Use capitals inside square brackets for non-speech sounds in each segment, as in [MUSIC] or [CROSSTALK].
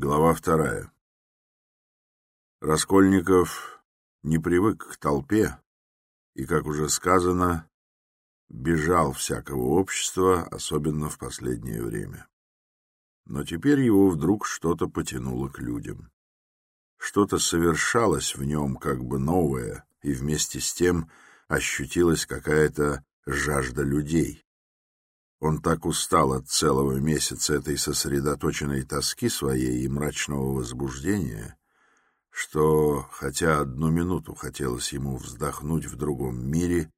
Глава вторая. Раскольников не привык к толпе и, как уже сказано, бежал всякого общества, особенно в последнее время. Но теперь его вдруг что-то потянуло к людям. Что-то совершалось в нем как бы новое, и вместе с тем ощутилась какая-то жажда людей. Он так устал от целого месяца этой сосредоточенной тоски своей и мрачного возбуждения, что, хотя одну минуту хотелось ему вздохнуть в другом мире,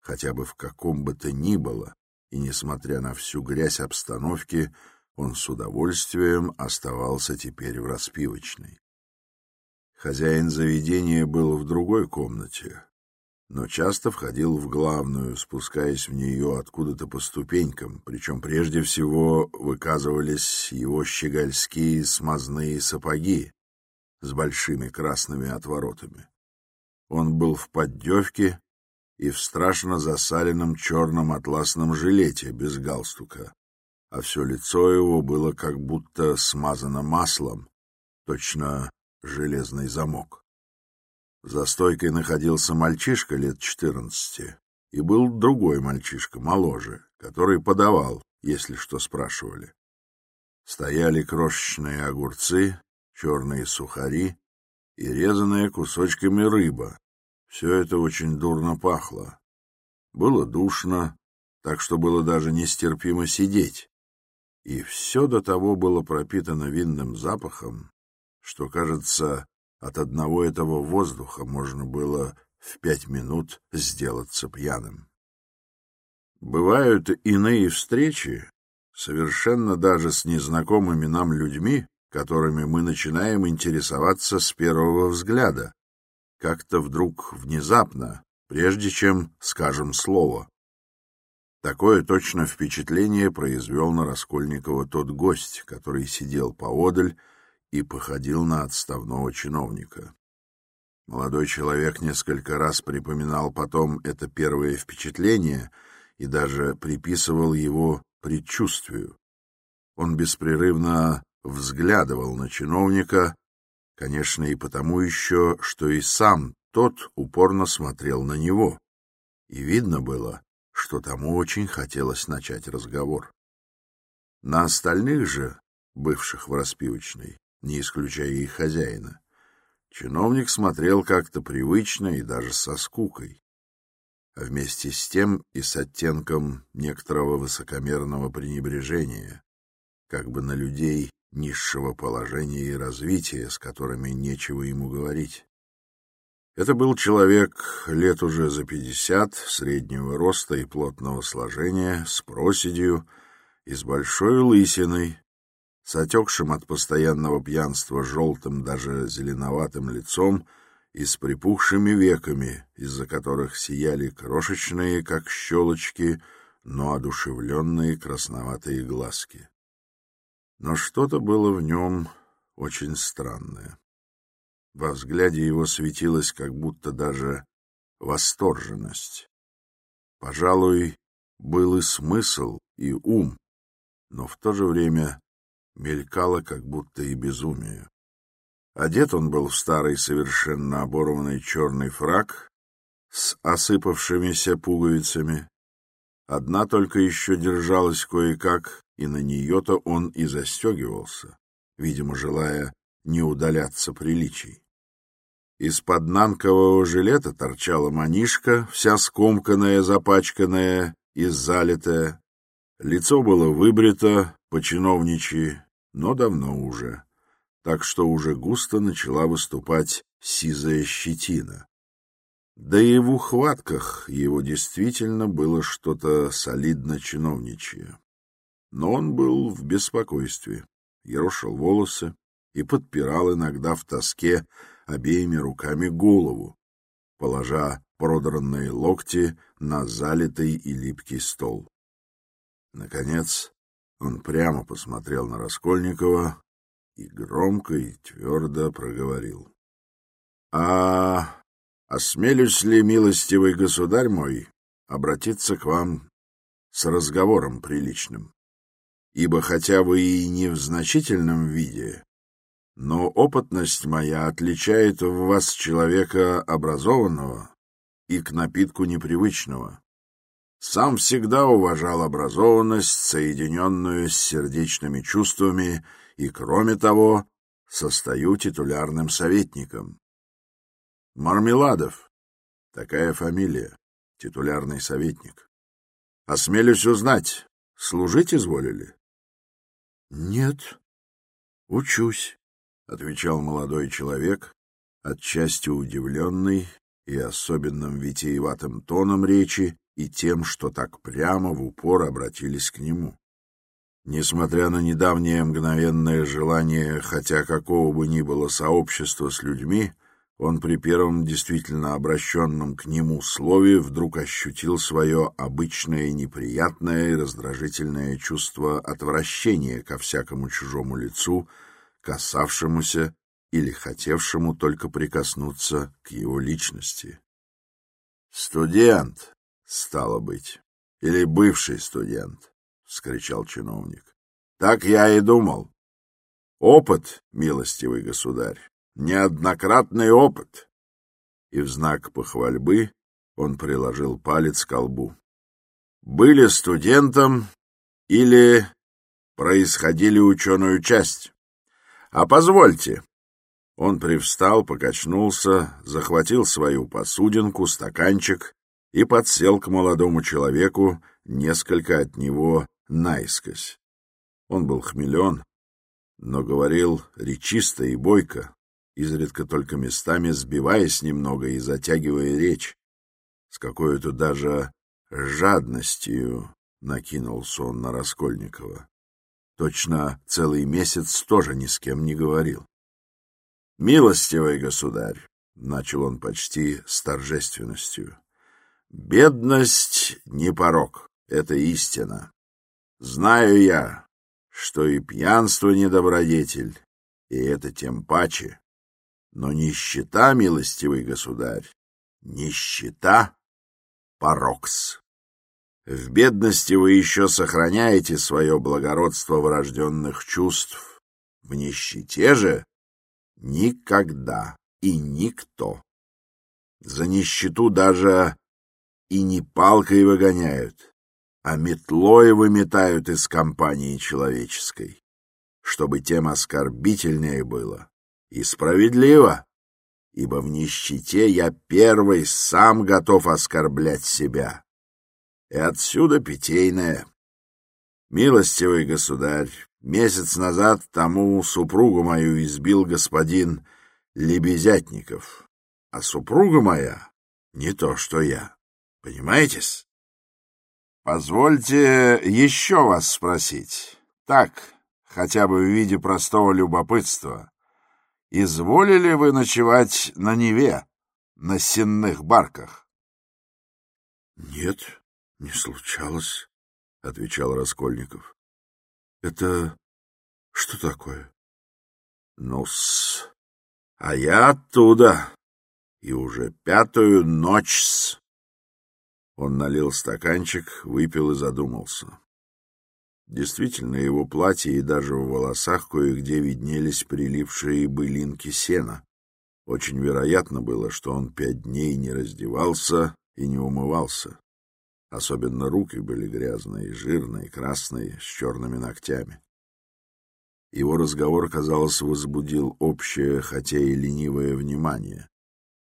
хотя бы в каком бы то ни было, и, несмотря на всю грязь обстановки, он с удовольствием оставался теперь в распивочной. Хозяин заведения был в другой комнате, но часто входил в главную, спускаясь в нее откуда-то по ступенькам, причем прежде всего выказывались его щегольские смазные сапоги с большими красными отворотами. Он был в поддевке и в страшно засаленном черном атласном жилете без галстука, а все лицо его было как будто смазано маслом, точно железный замок. За стойкой находился мальчишка лет четырнадцати, и был другой мальчишка, моложе, который подавал, если что спрашивали. Стояли крошечные огурцы, черные сухари и резаная кусочками рыба. Все это очень дурно пахло. Было душно, так что было даже нестерпимо сидеть. И все до того было пропитано винным запахом, что, кажется, от одного этого воздуха можно было в пять минут сделаться пьяным. Бывают иные встречи, совершенно даже с незнакомыми нам людьми, которыми мы начинаем интересоваться с первого взгляда, как-то вдруг внезапно, прежде чем скажем слово. Такое точно впечатление произвел на Раскольникова тот гость, который сидел поодаль и походил на отставного чиновника. Молодой человек несколько раз припоминал потом это первое впечатление и даже приписывал его предчувствию. Он беспрерывно взглядывал на чиновника, конечно, и потому еще, что и сам тот упорно смотрел на него, и видно было, что тому очень хотелось начать разговор. На остальных же, бывших в распивочной, не исключая их хозяина. Чиновник смотрел как-то привычно и даже со скукой, а вместе с тем и с оттенком некоторого высокомерного пренебрежения, как бы на людей низшего положения и развития, с которыми нечего ему говорить. Это был человек лет уже за пятьдесят, среднего роста и плотного сложения, с проседью и с большой лысиной, с отекшим от постоянного пьянства желтым, даже зеленоватым лицом и с припухшими веками, из-за которых сияли крошечные, как щелочки, но одушевленные красноватые глазки. Но что-то было в нем очень странное. Во взгляде его светилась как будто даже восторженность. Пожалуй, был и смысл, и ум, но в то же время мелькало как будто и безумие. Одет он был в старый совершенно оборванный черный фраг с осыпавшимися пуговицами. Одна только еще держалась кое-как, и на нее-то он и застегивался, видимо, желая не удаляться приличий. Из-под нанкового жилета торчала манишка, вся скомканная, запачканная и залитая. Лицо было выбрито, по-чиновничьи, но давно уже, так что уже густо начала выступать сизая щетина. Да и в ухватках его действительно было что-то солидно чиновничье. Но он был в беспокойстве, ерошил волосы и подпирал иногда в тоске обеими руками голову, положа продранные локти на залитый и липкий стол. Наконец, он прямо посмотрел на Раскольникова и громко и твердо проговорил. — А осмелюсь ли, милостивый государь мой, обратиться к вам с разговором приличным? Ибо хотя вы и не в значительном виде, но опытность моя отличает в вас человека образованного и к напитку непривычного. Сам всегда уважал образованность, соединенную с сердечными чувствами, и, кроме того, состою титулярным советником. Мармеладов. Такая фамилия. Титулярный советник. Осмелюсь узнать, служить изволили? — Нет, учусь, — отвечал молодой человек, отчасти удивленный и особенным витиеватым тоном речи и тем, что так прямо в упор обратились к нему. Несмотря на недавнее мгновенное желание хотя какого бы ни было сообщества с людьми, он при первом действительно обращенном к нему слове вдруг ощутил свое обычное неприятное и раздражительное чувство отвращения ко всякому чужому лицу, касавшемуся или хотевшему только прикоснуться к его личности. «Студент, стало быть, или бывший студент», — вскричал чиновник. «Так я и думал. Опыт, милостивый государь, неоднократный опыт». И в знак похвальбы он приложил палец к колбу. «Были студентом или происходили ученую часть? А позвольте, он привстал, покачнулся, захватил свою посудинку, стаканчик и подсел к молодому человеку несколько от него наискось. Он был хмелен, но говорил речисто и бойко, изредка только местами сбиваясь немного и затягивая речь. С какой-то даже жадностью накинулся он на Раскольникова. Точно целый месяц тоже ни с кем не говорил. «Милостивый государь», — начал он почти с торжественностью, — «бедность не порок, это истина. Знаю я, что и пьянство не добродетель, и это тем паче. Но нищета, милостивый государь, нищета — порокс. В бедности вы еще сохраняете свое благородство врожденных чувств, в нищете же Никогда и никто. За нищету даже и не палкой выгоняют, а метлой выметают из компании человеческой, чтобы тем оскорбительнее было и справедливо, ибо в нищете я первый сам готов оскорблять себя. И отсюда питейное. Милостивый государь, Месяц назад тому супругу мою избил господин Лебезятников, а супруга моя не то, что я. Понимаете-с? Позвольте еще вас спросить. Так, хотя бы в виде простого любопытства. Изволили вы ночевать на Неве, на сенных барках? — Нет, не случалось, — отвечал Раскольников. Это что такое? Ну-с, а я оттуда, и уже пятую ночь-с. Он налил стаканчик, выпил и задумался. Действительно, его платье и даже в волосах кое-где виднелись прилипшие былинки сена. Очень вероятно было, что он пять дней не раздевался и не умывался. Особенно руки были грязные, жирные, красные, с черными ногтями. Его разговор, казалось, возбудил общее, хотя и ленивое внимание.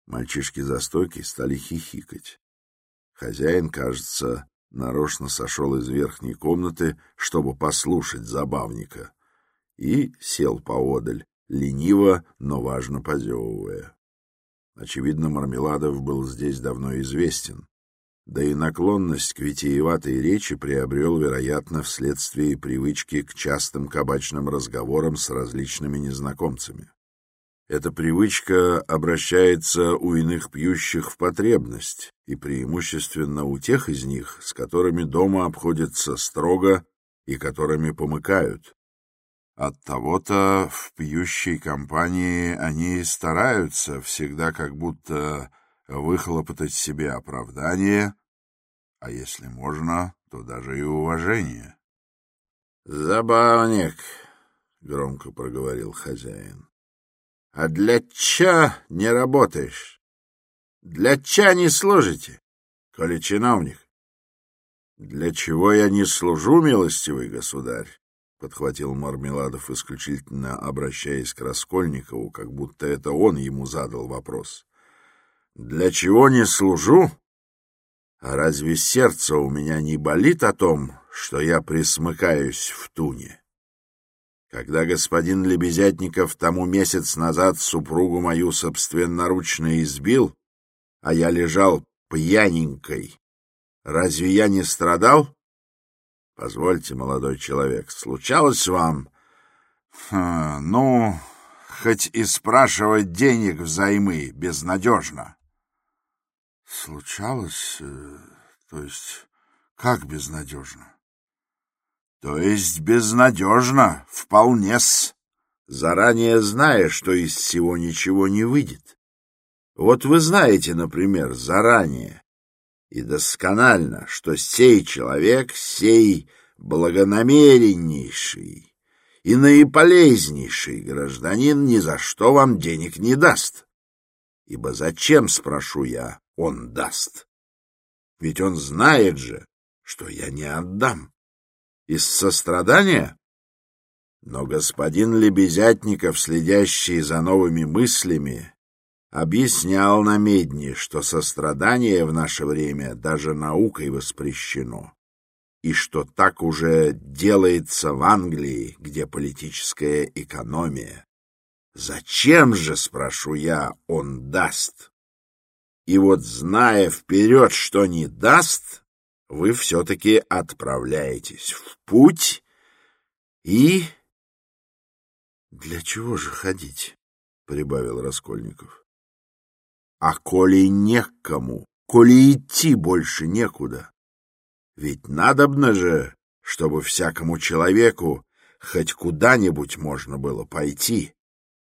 Мальчишки за стойкой стали хихикать. Хозяин, кажется, нарочно сошел из верхней комнаты, чтобы послушать забавника, и сел поодаль, лениво, но важно позевывая. Очевидно, Мармеладов был здесь давно известен, да и наклонность к витиеватой речи приобрел, вероятно, вследствие привычки к частым кабачным разговорам с различными незнакомцами. Эта привычка обращается у иных пьющих в потребность, и преимущественно у тех из них, с которыми дома обходятся строго и которыми помыкают. От того-то в пьющей компании они стараются всегда как будто выхлопотать себе оправдание, а если можно, то даже и уважение. — Забавник, — громко проговорил хозяин. А для ча не работаешь? Для ча не служите, коли чиновник? Для чего я не служу, милостивый государь? Подхватил Мармеладов, исключительно обращаясь к Раскольникову, как будто это он ему задал вопрос. Для чего не служу? А разве сердце у меня не болит о том, что я присмыкаюсь в туне? Когда господин Лебезятников тому месяц назад супругу мою собственноручно избил, а я лежал пьяненькой, разве я не страдал? Позвольте, молодой человек, случалось вам... Ха, ну, хоть и спрашивать денег взаймы безнадежно. Случалось, э, то есть, как безнадежно? То есть безнадежно, вполне-с, заранее зная, что из всего ничего не выйдет. Вот вы знаете, например, заранее и досконально, что сей человек, сей благонамереннейший и наиполезнейший гражданин ни за что вам денег не даст. Ибо зачем, спрошу я, он даст? Ведь он знает же, что я не отдам. Из сострадания? Но господин Лебезятников, следящий за новыми мыслями, объяснял на медне, что сострадание в наше время даже наукой воспрещено, и что так уже делается в Англии, где политическая экономия. Зачем же, спрошу я, он даст? И вот, зная вперед, что не даст, вы все-таки отправляетесь в путь и... — Для чего же ходить? — прибавил Раскольников. — А коли некому, коли идти больше некуда, ведь надобно же, чтобы всякому человеку хоть куда-нибудь можно было пойти,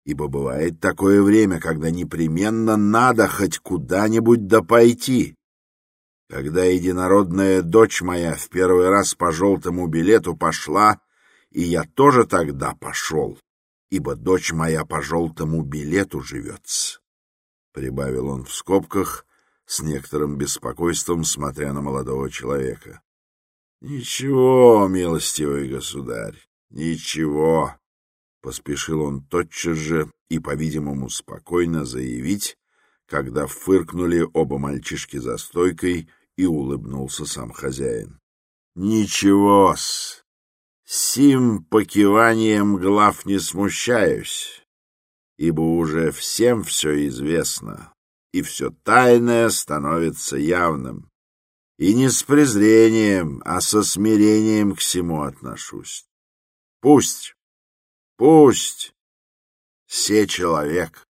ибо бывает такое время, когда непременно надо хоть куда-нибудь да пойти. Когда единородная дочь моя в первый раз по желтому билету пошла, и я тоже тогда пошел, ибо дочь моя по желтому билету живется, — прибавил он в скобках с некоторым беспокойством, смотря на молодого человека. — Ничего, милостивый государь, ничего, — поспешил он тотчас же и, по-видимому, спокойно заявить, когда фыркнули оба мальчишки за стойкой и улыбнулся сам хозяин. Ничего-с, сим покиванием глав не смущаюсь, ибо уже всем все известно, и все тайное становится явным. И не с презрением, а со смирением к всему отношусь. Пусть, пусть, все человек.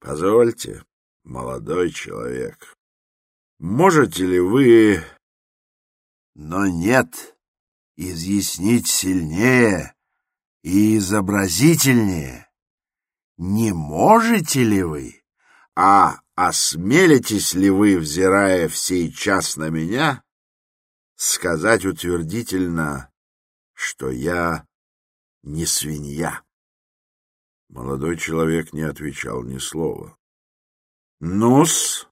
Позвольте, молодой человек, Можете ли вы... Но нет, изъяснить сильнее и изобразительнее. Не можете ли вы, а осмелитесь ли вы, взирая в сей час на меня, сказать утвердительно, что я не свинья? Молодой человек не отвечал ни слова. «Ну-с», —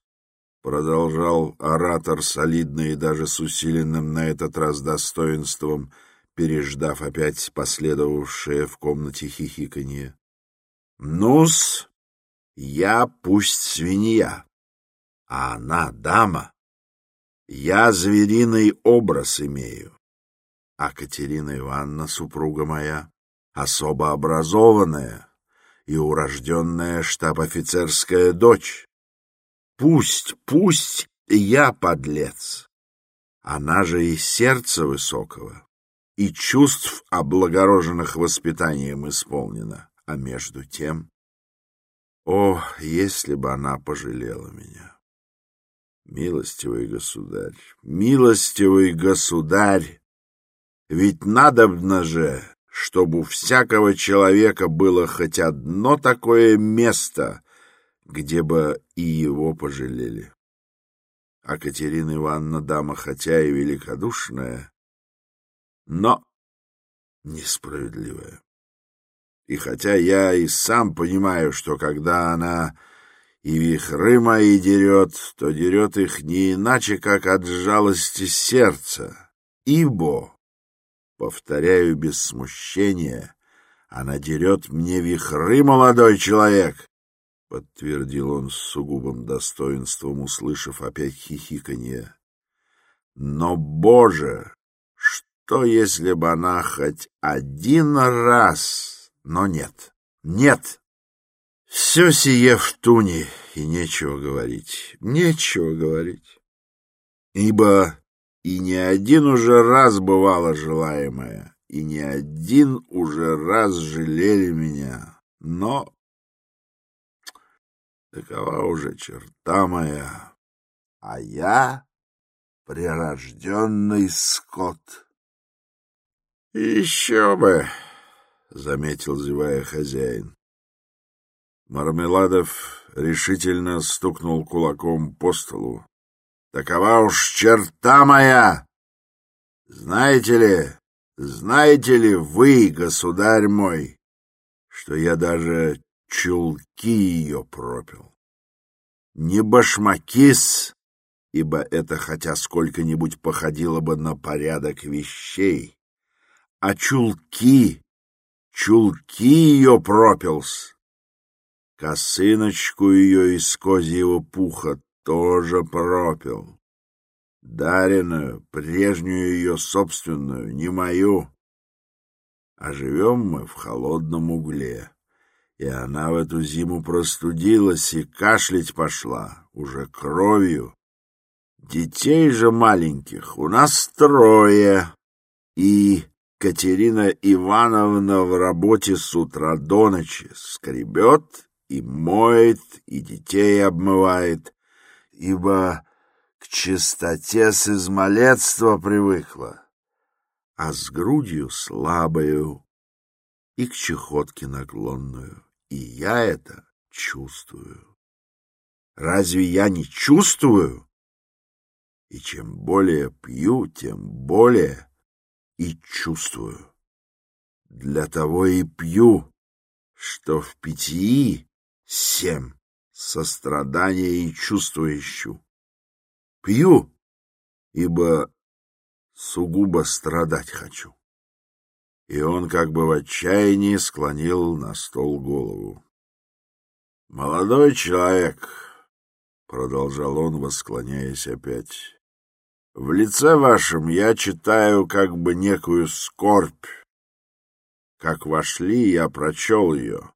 продолжал оратор, солидно и даже с усиленным на этот раз достоинством, переждав опять последовавшее в комнате хихиканье. — Ну-с, я пусть свинья, а она дама. Я звериный образ имею. А Катерина Ивановна, супруга моя, особо образованная и урожденная штаб-офицерская дочь. Пусть, пусть я подлец. Она же и сердца высокого, и чувств облагороженных воспитанием исполнена. А между тем... О, если бы она пожалела меня! Милостивый государь, милостивый государь! Ведь надобно же, чтобы у всякого человека было хоть одно такое место, где бы и его пожалели. А Катерина Ивановна дама хотя и великодушная, но несправедливая. И хотя я и сам понимаю, что когда она и вихры мои дерет, то дерет их не иначе, как от жалости сердца. Ибо, повторяю без смущения, она дерет мне вихры, молодой человек, — подтвердил он с сугубым достоинством, услышав опять хихиканье. Но, Боже, что если бы она хоть один раз... Но нет, нет. Все сие в туне, и нечего говорить, нечего говорить. Ибо и не один уже раз бывало желаемое, и не один уже раз жалели меня, но такова уже черта моя, а я прирожденный скот. — Еще бы, — заметил, зевая хозяин. Мармеладов решительно стукнул кулаком по столу. — Такова уж черта моя! Знаете ли, знаете ли вы, государь мой, что я даже чулки ее пропил? Не башмакис, ибо это хотя сколько-нибудь походило бы на порядок вещей, а чулки, чулки ее пропилс. Косыночку ее из козьего пуха тоже пропил. Дареную, прежнюю ее собственную, не мою. А живем мы в холодном угле, и она в эту зиму простудилась и кашлять пошла, уже кровью. Детей же маленьких у нас трое, и Катерина Ивановна в работе с утра до ночи скребет и моет, и детей обмывает, ибо к чистоте с измалетства привыкла, а с грудью слабою и к чехотке наклонную. И я это чувствую. Разве я не чувствую? И чем более пью, тем более и чувствую. Для того и пью, что в питьи семь сострадания и чувства ищу. Пью, ибо сугубо страдать хочу. И он как бы в отчаянии склонил на стол голову. — Молодой человек, — продолжал он, восклоняясь опять, — в лице вашем я читаю как бы некую скорбь. Как вошли, я прочел ее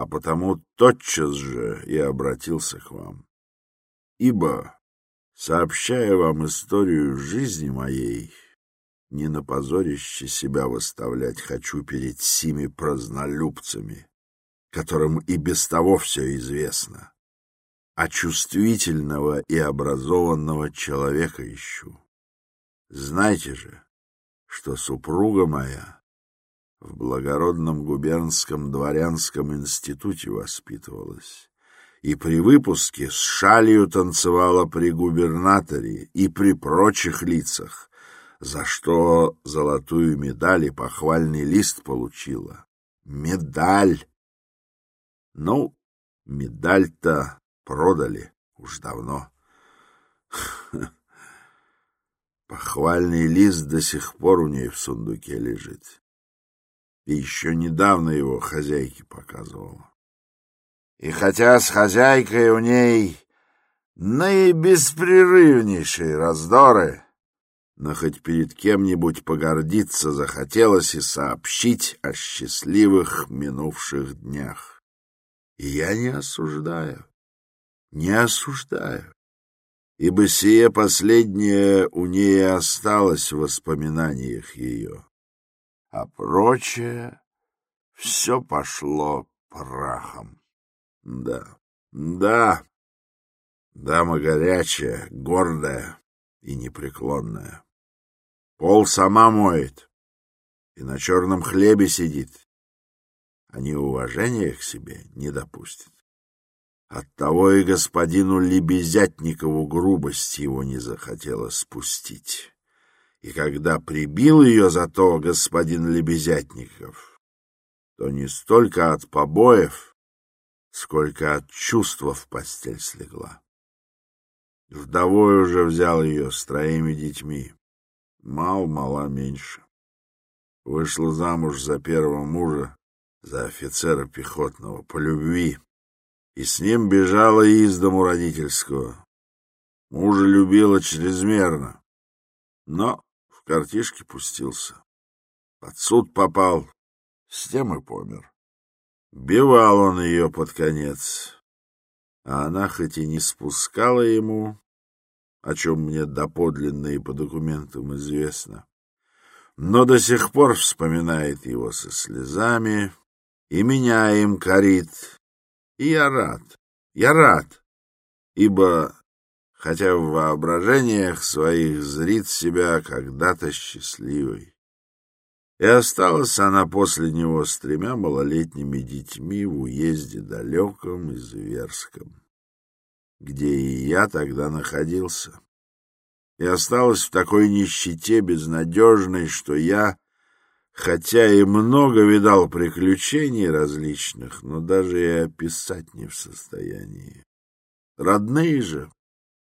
а потому тотчас же и обратился к вам. Ибо, сообщая вам историю жизни моей, не на позорище себя выставлять хочу перед сими празднолюбцами, которым и без того все известно, а чувствительного и образованного человека ищу. Знайте же, что супруга моя в благородном губернском дворянском институте воспитывалась и при выпуске с шалью танцевала при губернаторе и при прочих лицах, за что золотую медаль и похвальный лист получила. Медаль! Ну, медаль-то продали уж давно. [LAUGHS] Похвальный лист до сих пор у ней в сундуке лежит и еще недавно его хозяйке показывала. И хотя с хозяйкой у ней наибеспрерывнейшие раздоры, но хоть перед кем-нибудь погордиться захотелось и сообщить о счастливых минувших днях. И я не осуждаю, не осуждаю, ибо сие последнее у ней осталось в воспоминаниях ее а прочее все пошло прахом. Да, да, дама горячая, гордая и непреклонная. Пол сама моет и на черном хлебе сидит, а неуважения к себе не допустит. Оттого и господину Лебезятникову грубость его не захотела спустить. И когда прибил ее за то господин Лебезятников, то не столько от побоев, сколько от чувства в постель слегла. Вдовой уже взял ее с троими детьми. Мал-мала меньше. Вышла замуж за первого мужа, за офицера пехотного, по любви, и с ним бежала из дому родительского. Мужа любила чрезмерно, но в картишке пустился. Под суд попал, с тем и помер. Бивал он ее под конец, а она хоть и не спускала ему, о чем мне доподлинно и по документам известно, но до сих пор вспоминает его со слезами и меня им корит. И я рад, я рад, ибо, хотя в воображениях своих зрит себя когда-то счастливой. И осталась она после него с тремя малолетними детьми в уезде далеком и зверском, где и я тогда находился. И осталась в такой нищете безнадежной, что я, хотя и много видал приключений различных, но даже и описать не в состоянии. Родные же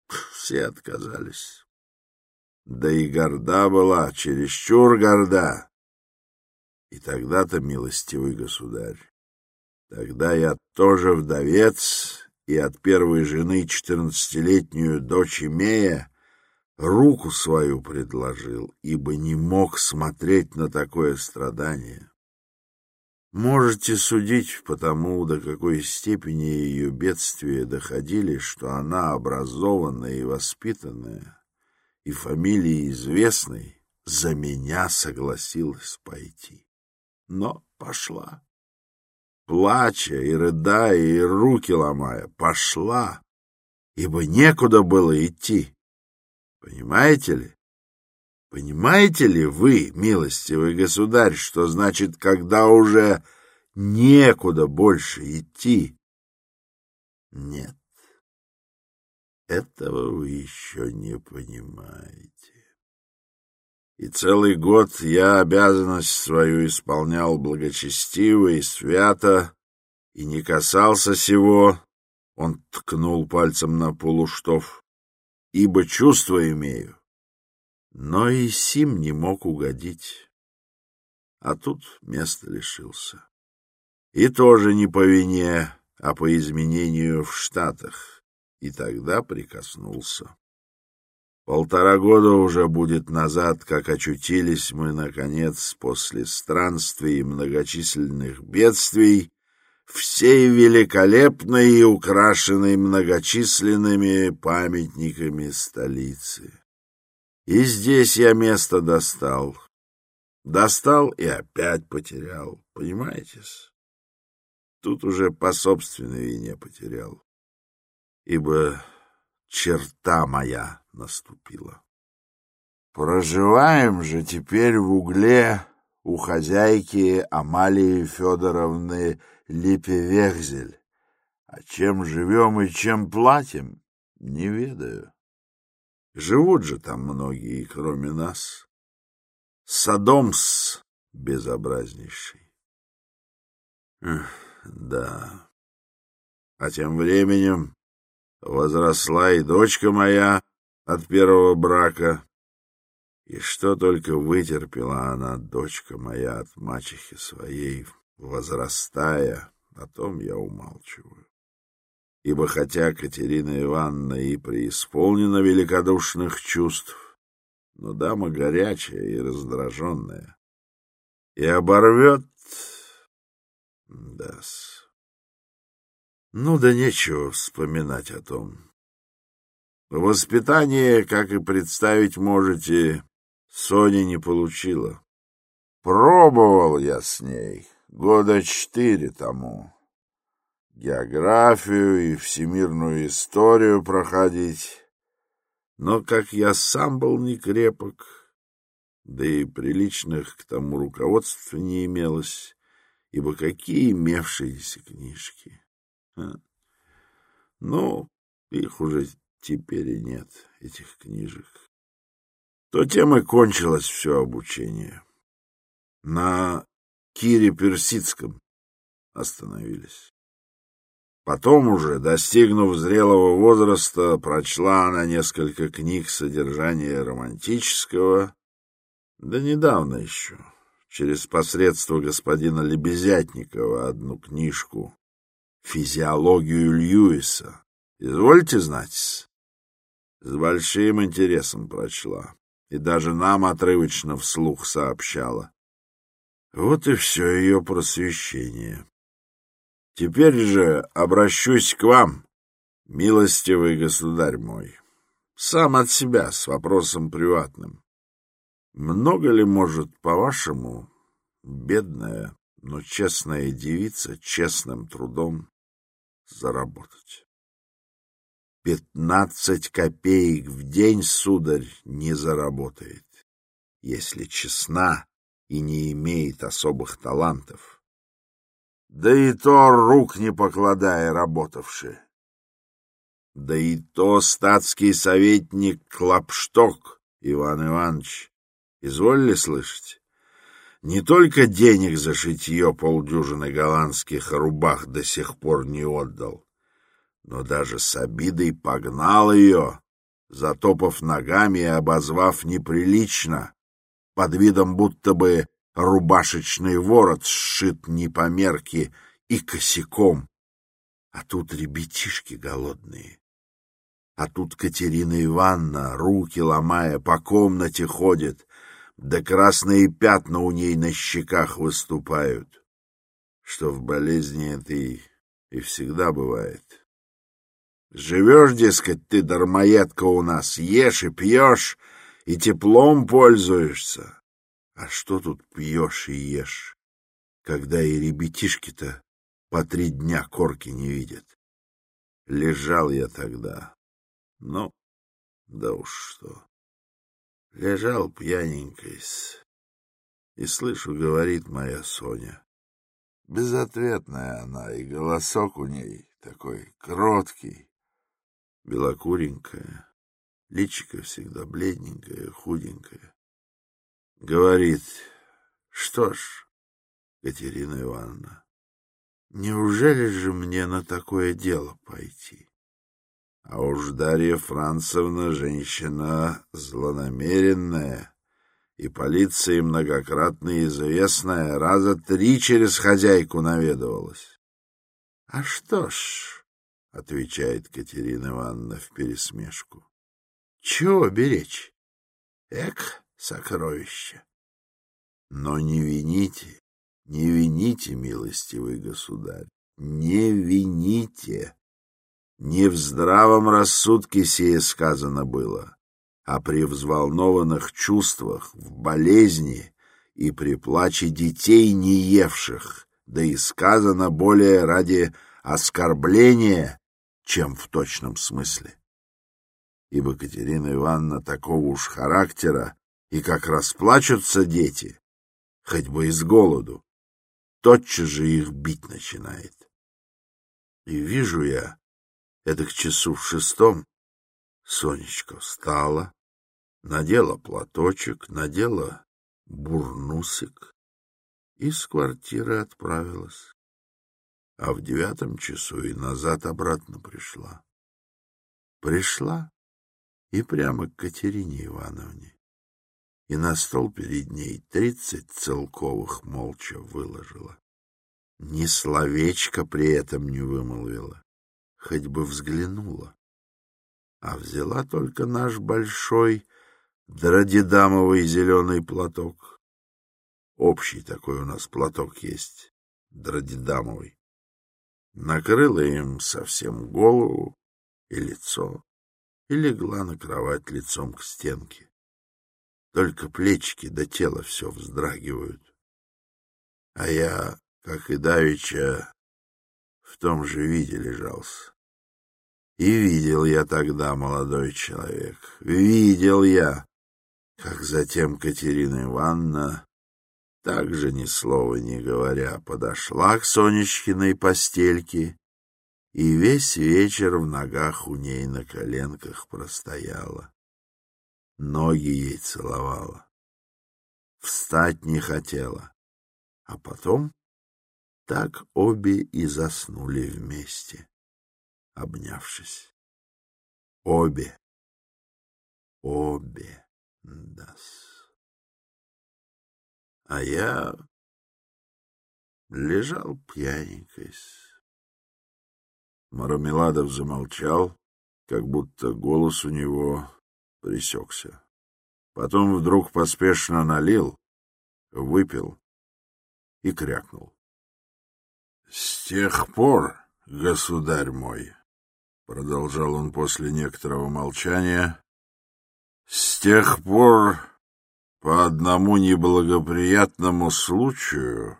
[LAUGHS] все отказались. Да и горда была, чересчур горда. И тогда-то, милостивый государь, тогда я тоже вдовец, и от первой жены четырнадцатилетнюю дочь имея, руку свою предложил, ибо не мог смотреть на такое страдание. Можете судить потому, до какой степени ее бедствия доходили, что она образованная и воспитанная, и фамилии известной, за меня согласилась пойти но пошла. Плача и рыдая, и руки ломая, пошла, ибо некуда было идти. Понимаете ли? Понимаете ли вы, милостивый государь, что значит, когда уже некуда больше идти? Нет, этого вы еще не понимаете. И целый год я обязанность свою исполнял благочестиво и свято, и не касался сего, он ткнул пальцем на полуштов, ибо чувство имею, но и сим не мог угодить. А тут место лишился. И тоже не по вине, а по изменению в Штатах, и тогда прикоснулся. Полтора года уже будет назад, как очутились мы, наконец, после странствий и многочисленных бедствий, всей великолепной и украшенной многочисленными памятниками столицы. И здесь я место достал. Достал и опять потерял, понимаете-с? Тут уже по собственной вине потерял, ибо черта моя наступила. Проживаем же теперь в угле у хозяйки Амалии Федоровны Липевехзель. А чем живем и чем платим, не ведаю. Живут же там многие, кроме нас. Содомс безобразнейший. Эх, да. А тем временем возросла и дочка моя от первого брака. И что только вытерпела она, дочка моя, от мачехи своей, возрастая, о том я умалчиваю. Ибо хотя Катерина Ивановна и преисполнена великодушных чувств, но дама горячая и раздраженная, и оборвет... Да-с. Ну да нечего вспоминать о том. Воспитание, как и представить можете, Соня не получила. Пробовал я с ней года четыре тому. Географию и всемирную историю проходить. Но как я сам был не крепок, да и приличных к тому руководств не имелось, ибо какие имевшиеся книжки. Ну, их уже теперь и нет, этих книжек. То тем и кончилось все обучение. На Кире Персидском остановились. Потом уже, достигнув зрелого возраста, прочла она несколько книг содержания романтического, да недавно еще, через посредство господина Лебезятникова, одну книжку «Физиологию Льюиса». Извольте знать, с большим интересом прочла и даже нам отрывочно вслух сообщала. Вот и все ее просвещение. Теперь же обращусь к вам, милостивый государь мой, сам от себя, с вопросом приватным. Много ли может, по-вашему, бедная, но честная девица честным трудом заработать? Пятнадцать копеек в день, сударь, не заработает, если честна и не имеет особых талантов. Да и то рук не покладая работавши. Да и то статский советник Клопшток Иван Иванович, изволили слышать? Не только денег за шитье полдюжины голландских рубах до сих пор не отдал, но даже с обидой погнал ее, затопав ногами и обозвав неприлично, под видом будто бы рубашечный ворот сшит не по мерке и косяком. А тут ребятишки голодные. А тут Катерина Ивановна, руки ломая, по комнате ходит, да красные пятна у ней на щеках выступают, что в болезни этой и всегда бывает. Живешь, дескать, ты, дармоедка, у нас, ешь и пьешь, и теплом пользуешься. А что тут пьешь и ешь, когда и ребятишки-то по три дня корки не видят? Лежал я тогда. Ну, да уж что. Лежал пьяненькой и слышу, говорит моя Соня. Безответная она, и голосок у ней такой кроткий, белокуренькая, личико всегда бледненькое, худенькое. Говорит, что ж, Катерина Ивановна, неужели же мне на такое дело пойти? А уж Дарья Францевна женщина злонамеренная, и полиции многократно известная, раза три через хозяйку наведывалась. А что ж, — отвечает Катерина Ивановна в пересмешку. — Чего беречь? Эк, сокровище! Но не вините, не вините, милостивый государь, не вините. Не в здравом рассудке сие сказано было, а при взволнованных чувствах, в болезни и при плаче детей не евших, да и сказано более ради оскорбления чем в точном смысле. Ибо Катерина Ивановна такого уж характера, и как расплачутся дети, хоть бы из голоду, тотчас же их бить начинает. И вижу я, это к часу в шестом, Сонечка встала, надела платочек, надела бурнусик и с квартиры отправилась а в девятом часу и назад обратно пришла. Пришла и прямо к Катерине Ивановне, и на стол перед ней тридцать целковых молча выложила. Ни словечко при этом не вымолвила, хоть бы взглянула, а взяла только наш большой дродидамовый зеленый платок. Общий такой у нас платок есть, дродидамовый накрыла им совсем голову и лицо и легла на кровать лицом к стенке. Только плечики до тела все вздрагивают. А я, как и давеча, в том же виде лежался. И видел я тогда, молодой человек, видел я, как затем Катерина Ивановна также ни слова не говоря, подошла к Сонечкиной постельке и весь вечер в ногах у ней на коленках простояла. Ноги ей целовала. Встать не хотела. А потом Так обе и заснули вместе, обнявшись. Обе, обе, дас. А я лежал пьяненькой. Марамеладов замолчал, как будто голос у него пресекся. Потом вдруг поспешно налил, выпил и крякнул. — С тех пор, государь мой, — продолжал он после некоторого молчания, — с тех пор по одному неблагоприятному случаю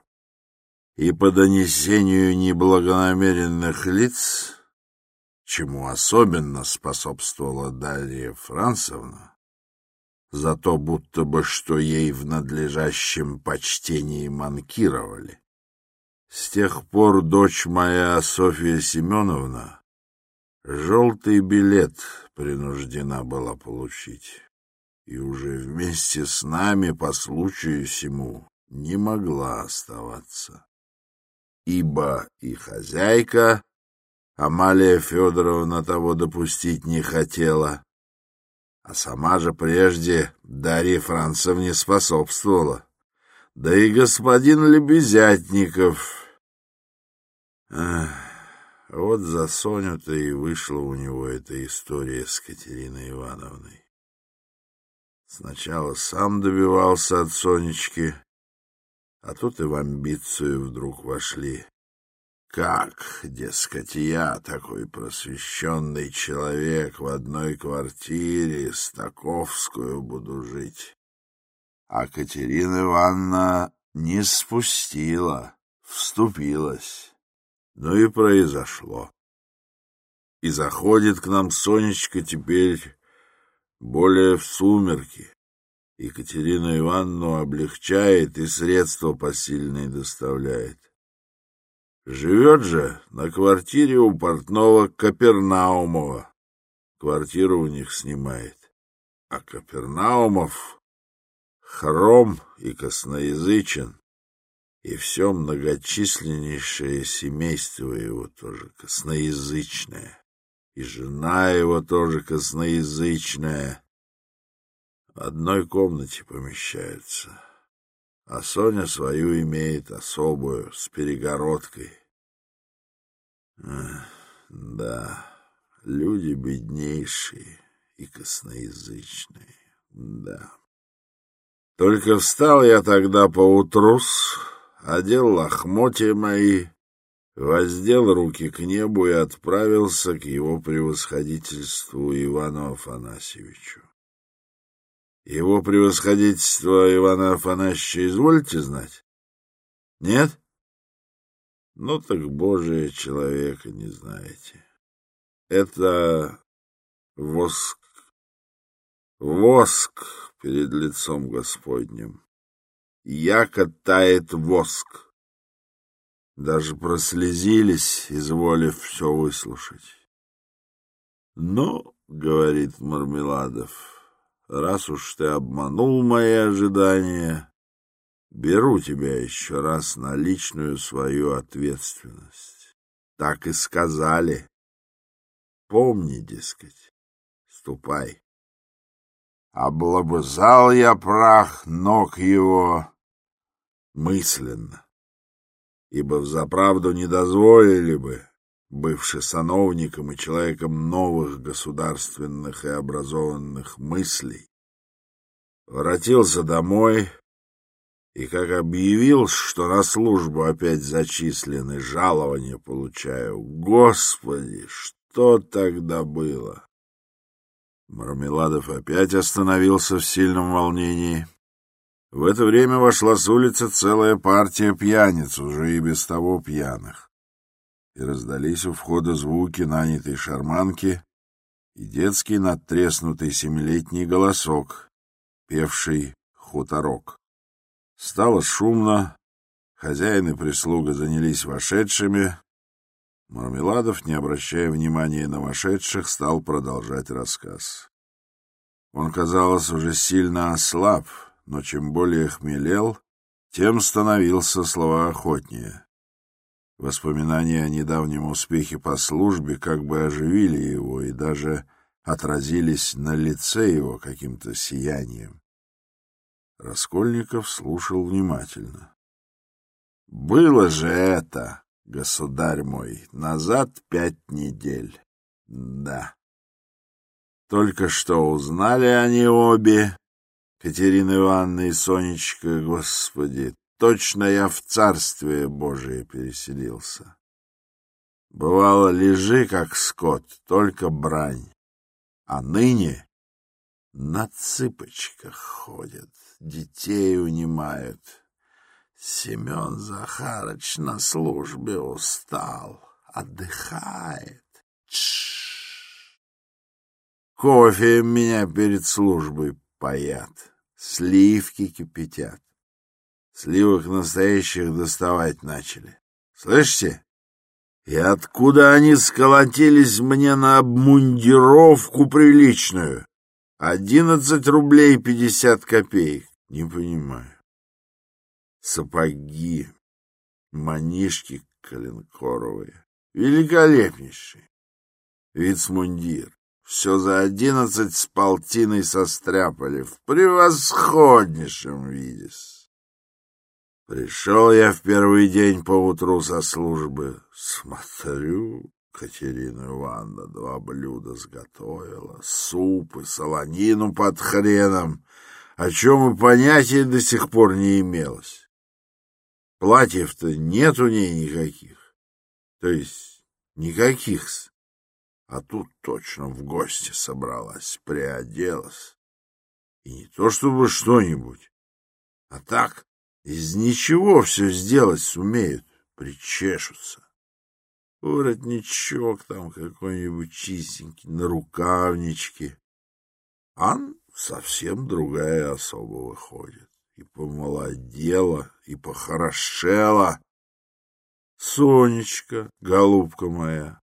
и по донесению неблагонамеренных лиц, чему особенно способствовала Дарья Францевна, за то будто бы что ей в надлежащем почтении манкировали. С тех пор дочь моя Софья Семеновна желтый билет принуждена была получить, и уже вместе с нами по случаю сему не могла оставаться. Ибо и хозяйка Амалия Федоровна того допустить не хотела, а сама же прежде Дарье Францевне способствовала. Да и господин Лебезятников... Ах, вот за Соню-то и вышла у него эта история с Катериной Ивановной. Сначала сам добивался от Сонечки, а тут и в амбицию вдруг вошли. Как, дескать, я, такой просвещенный человек, в одной квартире с Таковскую буду жить? А Катерина Ивановна не спустила, вступилась. Ну и произошло. И заходит к нам Сонечка теперь более в сумерки. Екатерина Ивановну облегчает и средства посильные доставляет. Живет же на квартире у портного Капернаумова. Квартиру у них снимает. А Капернаумов хром и косноязычен, и все многочисленнейшее семейство его тоже косноязычное, и жена его тоже косноязычная. В одной комнате помещаются а Соня свою имеет особую, с перегородкой. Эх, да, люди беднейшие и косноязычные, да. Только встал я тогда поутру, одел лохмотья мои, воздел руки к небу и отправился к его превосходительству Ивану Афанасьевичу. Его превосходительство Ивана Афанасьевича изволите знать? Нет? Ну так Божия человека не знаете. Это воск, воск перед лицом Господним. Яко тает воск. Даже прослезились, изволив все выслушать. — Ну, — говорит Мармеладов, — раз уж ты обманул мои ожидания, беру тебя еще раз на личную свою ответственность. Так и сказали. Помни, дескать, ступай. Облобызал я прах ног его мысленно, ибо взаправду не дозволили бы, бывший сановником и человеком новых государственных и образованных мыслей, воротился домой и, как объявил, что на службу опять зачислены, жалования получаю. Господи, что тогда было? Мармеладов опять остановился в сильном волнении. В это время вошла с улицы целая партия пьяниц, уже и без того пьяных и раздались у входа звуки нанятой шарманки и детский надтреснутый семилетний голосок, певший хуторок. Стало шумно, хозяин и прислуга занялись вошедшими. Мармеладов, не обращая внимания на вошедших, стал продолжать рассказ. Он, казалось, уже сильно ослаб, но чем более хмелел, тем становился словоохотнее. Воспоминания о недавнем успехе по службе как бы оживили его и даже отразились на лице его каким-то сиянием. Раскольников слушал внимательно. — Было же это, государь мой, назад пять недель. Да. Только что узнали они обе, Катерина Ивановна и Сонечка, господи, точно я в царствие Божие переселился. Бывало, лежи, как скот, только брань. А ныне на цыпочках ходят, детей унимают. Семен Захарыч на службе устал, отдыхает. Тш. Кофе меня перед службой паят, сливки кипятят. Сливок настоящих доставать начали. Слышите? И откуда они сколотились мне на обмундировку приличную? Одиннадцать рублей пятьдесят копеек. Не понимаю. Сапоги, манишки коленкоровые. Великолепнейший. Вицмундир. Все за одиннадцать с полтиной состряпали. В превосходнейшем виде. Пришел я в первый день поутру со службы. Смотрю, Катерина Ивановна два блюда сготовила. Суп и солонину под хреном, о чем и понятия до сих пор не имелось. Платьев-то нет у ней никаких. То есть никаких-с. А тут точно в гости собралась, приоделась. И не то чтобы что-нибудь, а так из ничего все сделать сумеют, причешутся. Воротничок там какой-нибудь чистенький, на рукавничке. Ан совсем другая особа выходит. И помолодела, и похорошела. Сонечка, голубка моя,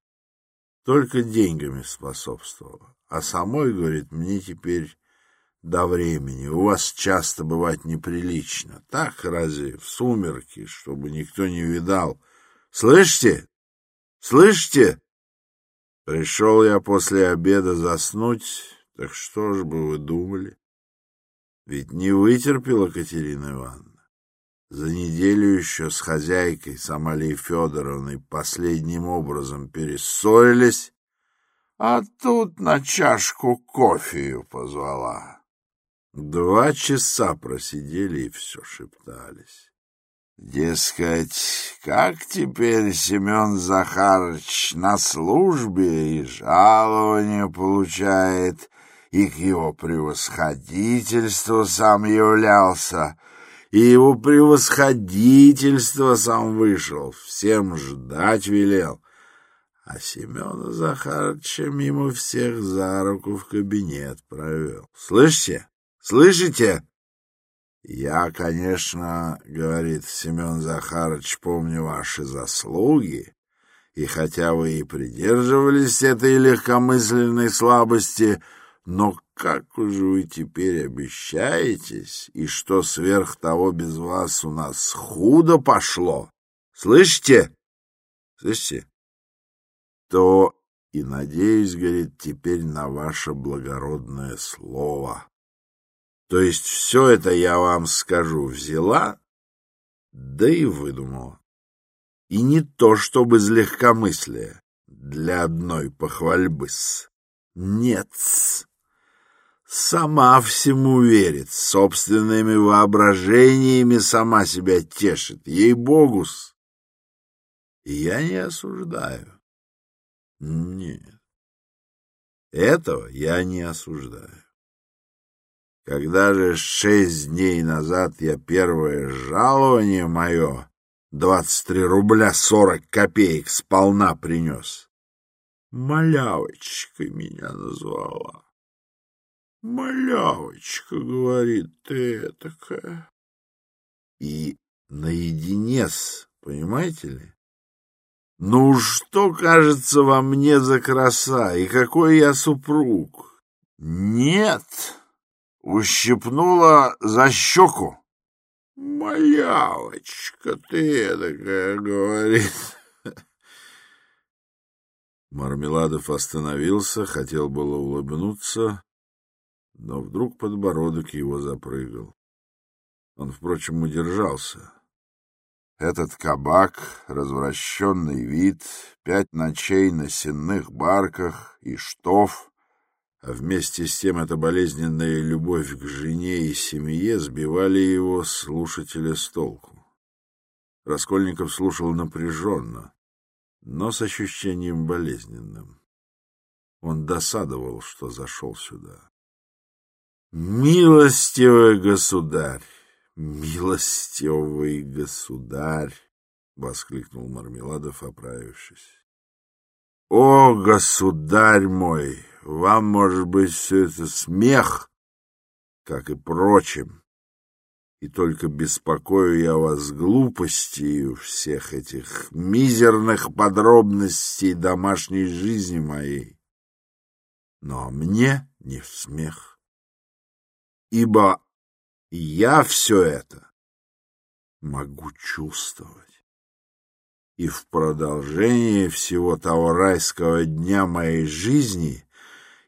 только деньгами способствовала. А самой, говорит, мне теперь до времени. У вас часто бывать неприлично. Так разве в сумерки, чтобы никто не видал? Слышите? Слышите? Пришел я после обеда заснуть, так что ж бы вы думали? Ведь не вытерпела Катерина Ивановна. За неделю еще с хозяйкой, с Амалией Федоровной, последним образом перессорились, а тут на чашку кофею позвала. Два часа просидели и все шептались. Дескать, как теперь Семен Захарович на службе и жалование получает, и к его превосходительству сам являлся, и его превосходительство сам вышел, всем ждать велел. А Семена Захаровича мимо всех за руку в кабинет провел. Слышите? Слышите? Я, конечно, говорит Семен Захарович, помню ваши заслуги, и хотя вы и придерживались этой легкомысленной слабости, но как же вы теперь обещаетесь, и что сверх того без вас у нас худо пошло? Слышите? Слышите? То и надеюсь, говорит, теперь на ваше благородное слово. То есть все это я вам скажу взяла, да и выдумала. И не то чтобы из легкомыслия, для одной похвальбы-с. Нет-с. Сама всему верит, собственными воображениями сама себя тешит, ей-богус. Я не осуждаю. Нет. Этого я не осуждаю. Когда же шесть дней назад я первое жалование мое, двадцать три рубля сорок копеек, сполна принес, малявочкой меня назвала. Малявочка, говорит, ты такая. И наедине с, понимаете ли? Ну, что кажется во мне за краса, и какой я супруг? Нет! ущипнула за щеку. «Малявочка ты такая, — говорит, Мармеладов остановился, хотел было улыбнуться, но вдруг подбородок его запрыгал. Он, впрочем, удержался. Этот кабак, развращенный вид, пять ночей на сенных барках и штоф, а вместе с тем эта болезненная любовь к жене и семье сбивали его, слушателя, с толку. Раскольников слушал напряженно, но с ощущением болезненным. Он досадовал, что зашел сюда. «Милостивый государь! Милостивый государь!» — воскликнул Мармеладов, оправившись. «О, государь мой! Вам, может быть, все это смех, как и прочим и только беспокою я вас глупостью всех этих мизерных подробностей домашней жизни моей. Но мне не в смех, ибо я все это могу чувствовать. И в продолжение всего того райского дня моей жизни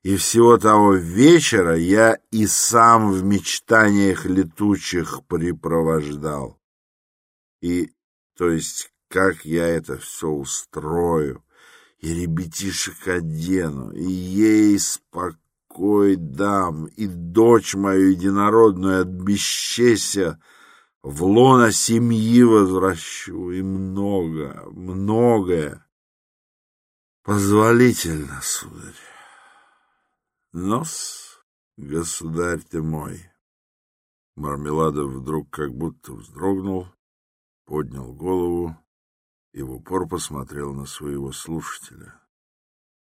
и всего того вечера я и сам в мечтаниях летучих припровождал. И, то есть, как я это все устрою, и ребятишек одену, и ей спокой дам, и дочь мою единородную от бесчестия в лона семьи возвращу, и много, многое. Позволительно, сударь. Нос, государь ты мой. Мармеладов вдруг как будто вздрогнул, поднял голову и в упор посмотрел на своего слушателя.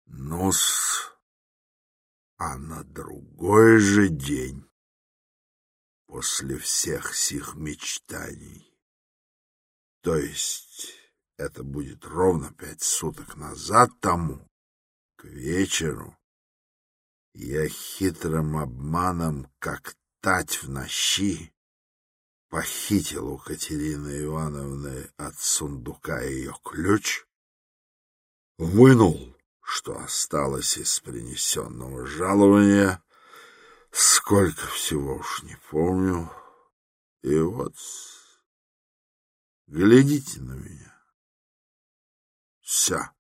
Нос, а на другой же день, после всех сих мечтаний, то есть это будет ровно пять суток назад тому, к вечеру, я хитрым обманом, как тать в ночи, похитил у Катерины Ивановны от сундука ее ключ, вынул, что осталось из принесенного жалования, сколько всего уж не помню, и вот глядите на меня. Вся.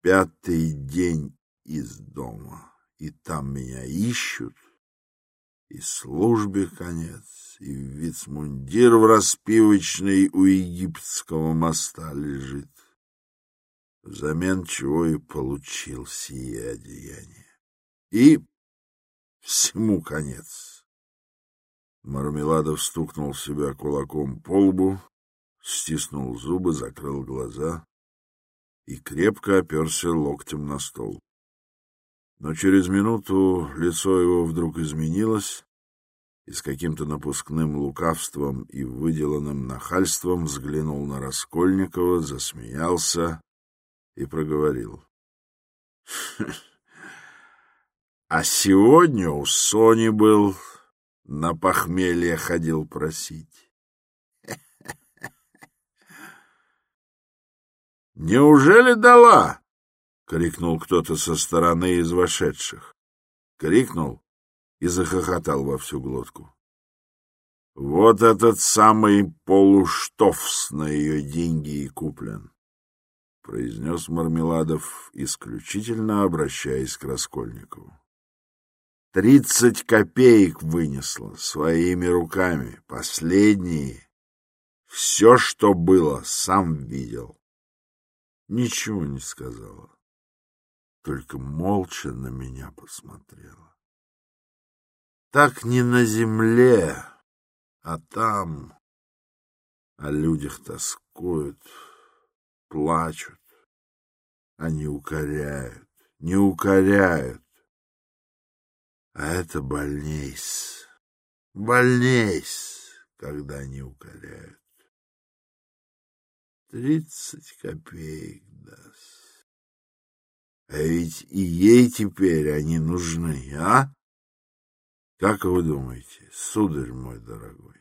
Пятый день из дома и там меня ищут, и службе конец, и вицмундир в распивочной у египетского моста лежит, взамен чего и получил сие одеяние. И всему конец. Мармеладов стукнул себя кулаком по лбу, стиснул зубы, закрыл глаза и крепко оперся локтем на стол. Но через минуту лицо его вдруг изменилось, и с каким-то напускным лукавством и выделанным нахальством взглянул на Раскольникова, засмеялся и проговорил. [LAUGHS] — А сегодня у Сони был, на похмелье ходил просить. [LAUGHS] — Неужели дала? — крикнул кто-то со стороны из вошедших. Крикнул и захохотал во всю глотку. Вот этот самый полуштофс на ее деньги и куплен, — произнес Мармеладов, исключительно обращаясь к Раскольникову. Тридцать копеек вынесла своими руками, последние. Все, что было, сам видел. Ничего не сказала только молча на меня посмотрела. Так не на земле, а там о людях тоскуют, плачут, они укоряют, не укоряют. А это больнейс, больнейс, когда они укоряют. Тридцать копеек даст. А ведь и ей теперь они нужны, а? Как вы думаете, сударь мой дорогой?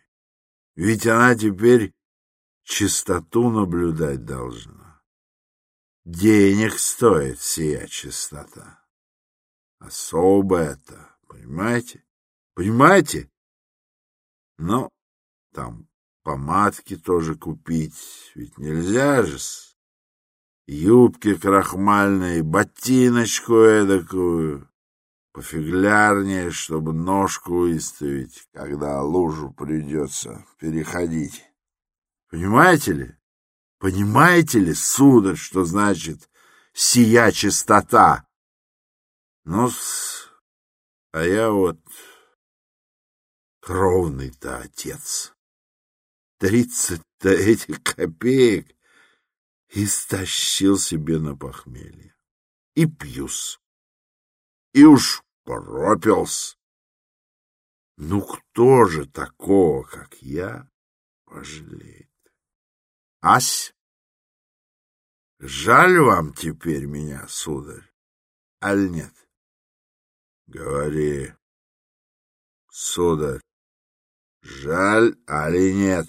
Ведь она теперь чистоту наблюдать должна. Денег стоит сия чистота. Особо это, понимаете? Понимаете? Ну, там помадки тоже купить, ведь нельзя же. Юбки крахмальные, ботиночку эдакую, пофиглярнее, чтобы ножку выставить, когда лужу придется переходить. Понимаете ли? Понимаете ли, сударь, что значит сия чистота? ну а я вот кровный-то отец. Тридцать-то этих копеек истощил себе на похмелье. И пьюс. И уж пропился. Ну кто же такого, как я, пожалеет? Ась, жаль вам теперь меня, сударь, аль нет? Говори, сударь, жаль, али нет?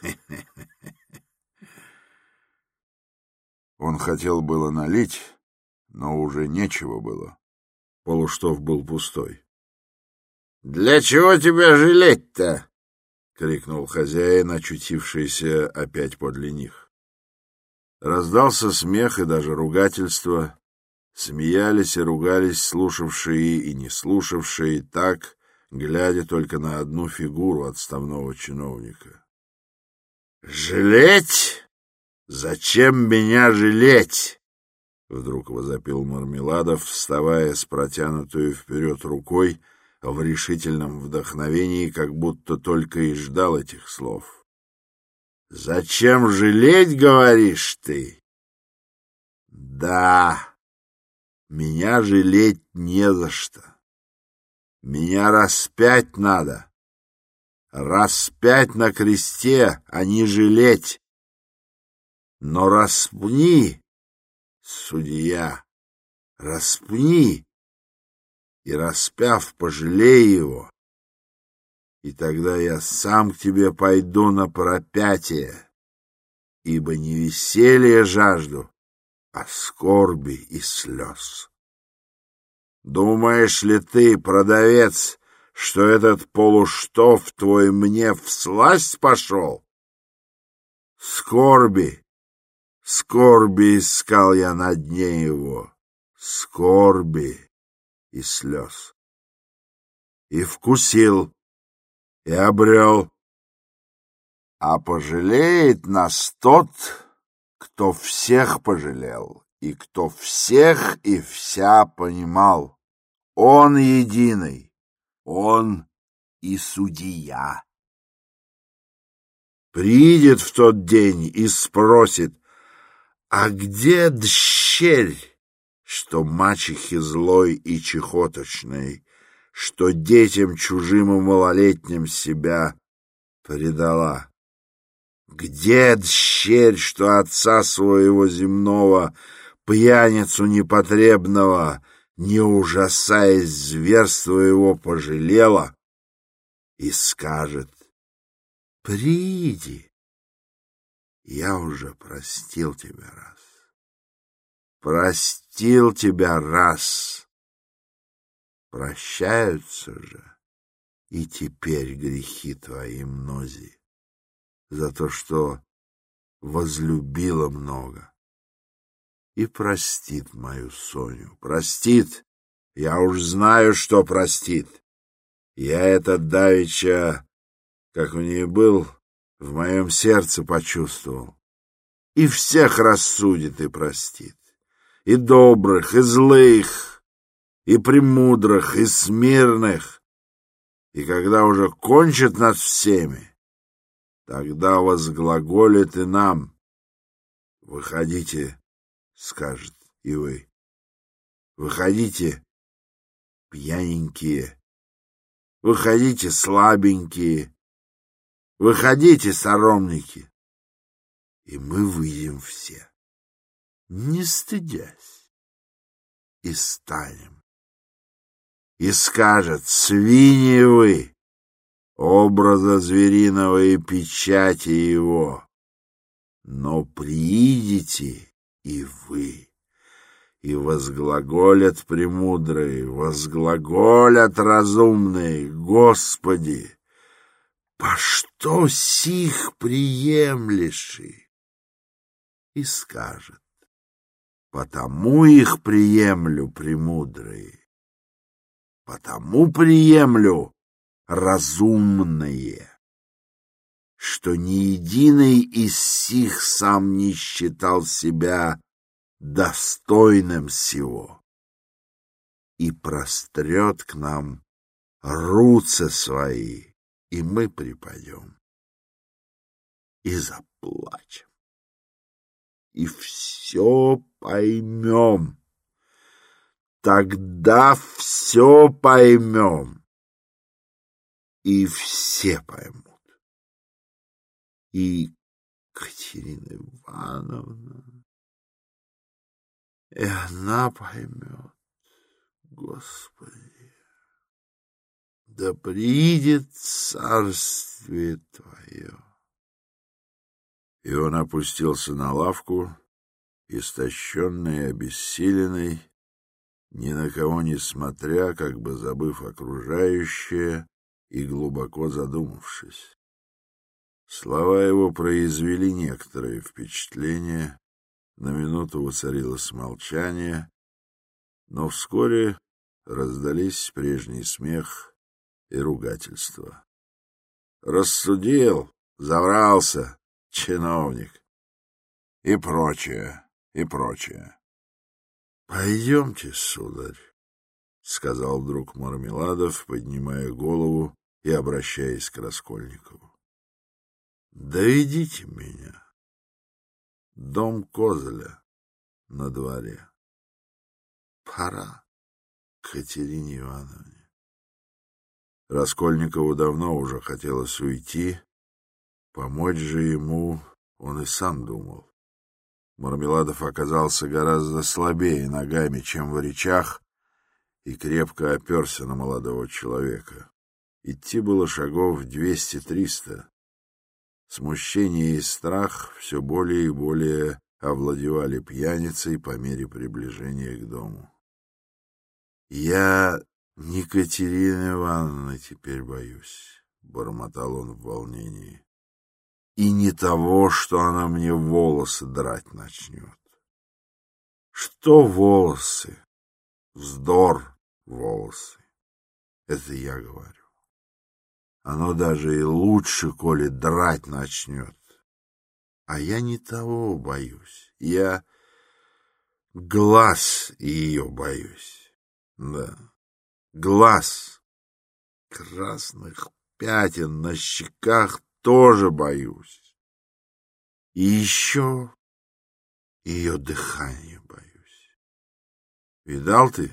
[LAUGHS] Он хотел было налить, но уже нечего было. Полуштов был пустой. — Для чего тебя жалеть-то? — крикнул хозяин, очутившийся опять подле них. Раздался смех и даже ругательство. Смеялись и ругались слушавшие и не слушавшие, так, глядя только на одну фигуру отставного чиновника. «Жалеть? Зачем меня жалеть?» Вдруг возопил Мармеладов, вставая с протянутую вперед рукой в решительном вдохновении, как будто только и ждал этих слов. «Зачем жалеть, говоришь ты?» «Да, меня жалеть не за что. Меня распять надо. Распять на кресте, а не жалеть. Но распни Судья, распни и, распяв, пожалей его, и тогда я сам к тебе пойду на пропятие, ибо не веселье жажду, а скорби и слез. Думаешь ли ты, продавец, что этот полуштов твой мне в сласть пошел? Скорби Скорби искал я на дне его, скорби и слез. И вкусил, и обрел. А пожалеет нас тот, кто всех пожалел, и кто всех и вся понимал. Он единый, он и судья. Придет в тот день и спросит — а где дщерь, что мачехи злой и чехоточной, что детям чужим и малолетним себя предала? Где дщерь, что отца своего земного, пьяницу непотребного, не ужасаясь зверства его, пожалела и скажет, «Приди, я уже простил тебя раз. Простил тебя раз. Прощаются же и теперь грехи твои мнози за то, что возлюбила много. И простит мою Соню, простит. Я уж знаю, что простит. Я это давеча, как у нее был, в моем сердце почувствовал. И всех рассудит и простит. И добрых, и злых, и премудрых, и смирных. И когда уже кончит над всеми, тогда возглаголит и нам. Выходите, скажет и вы. Выходите, пьяненькие. Выходите, слабенькие Выходите, соромники, и мы выйдем все, не стыдясь, и станем. И скажет, свиньи вы, образа звериного и печати его. Но приидите и вы, и возглаголят премудрые, возглаголят разумные, Господи, по что сих приемлеши? И скажет, потому их приемлю, премудрые, потому приемлю разумные. Что ни единый из сих сам не считал себя достойным всего и прострет к нам руцы свои, и мы припадем и заплачем, и все поймем. Тогда все поймем, и все поймут и Катерина Ивановна. И она поймет, Господи, да придет царствие Твое. И он опустился на лавку, истощенный обессиленный, ни на кого не смотря, как бы забыв окружающее и глубоко задумавшись. Слова его произвели некоторое впечатление, на минуту воцарилось молчание, но вскоре раздались прежний смех и ругательство. Рассудил, заврался, чиновник и прочее, и прочее. — Пойдемте, сударь, — сказал друг Мармеладов, поднимая голову и обращаясь к Раскольникову. Доведите меня. Дом Козеля на дворе. Пора Катерине Ивановне. Раскольникову давно уже хотелось уйти. Помочь же ему он и сам думал. Мармеладов оказался гораздо слабее ногами, чем в речах, и крепко оперся на молодого человека. Идти было шагов двести-триста, Смущение и страх все более и более овладевали пьяницей по мере приближения к дому. «Я не Ивановны теперь боюсь», — бормотал он в волнении. «И не того, что она мне волосы драть начнет. Что волосы? Вздор волосы. Это я говорю. Оно даже и лучше, коли драть начнет. А я не того боюсь. Я глаз ее боюсь. Да, глаз. Красных пятен на щеках тоже боюсь. И еще ее дыхание боюсь. Видал ты,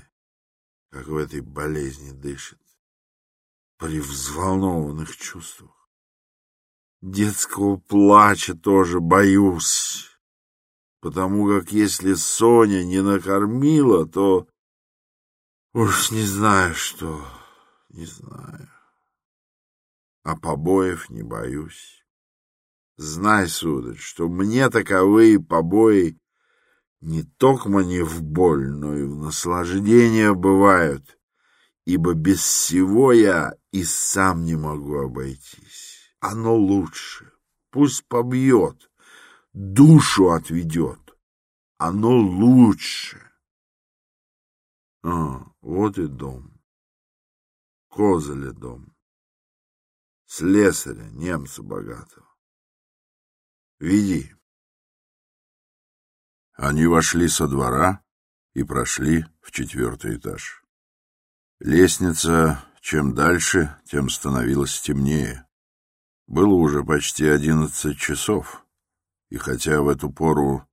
как в этой болезни дышит? при взволнованных чувствах. Детского плача тоже боюсь, потому как если Соня не накормила, то уж не знаю что, не знаю. А побоев не боюсь. Знай, сударь, что мне таковые побои не токмо не в боль, но и в наслаждение бывают, ибо без всего я и сам не могу обойтись. Оно лучше. Пусть побьет, душу отведет. Оно лучше. А, вот и дом. Козыля дом. Слесаря, немца богатого. Веди. Они вошли со двора и прошли в четвертый этаж. Лестница, чем дальше, тем становилась темнее. Было уже почти одиннадцать часов, и хотя в эту пору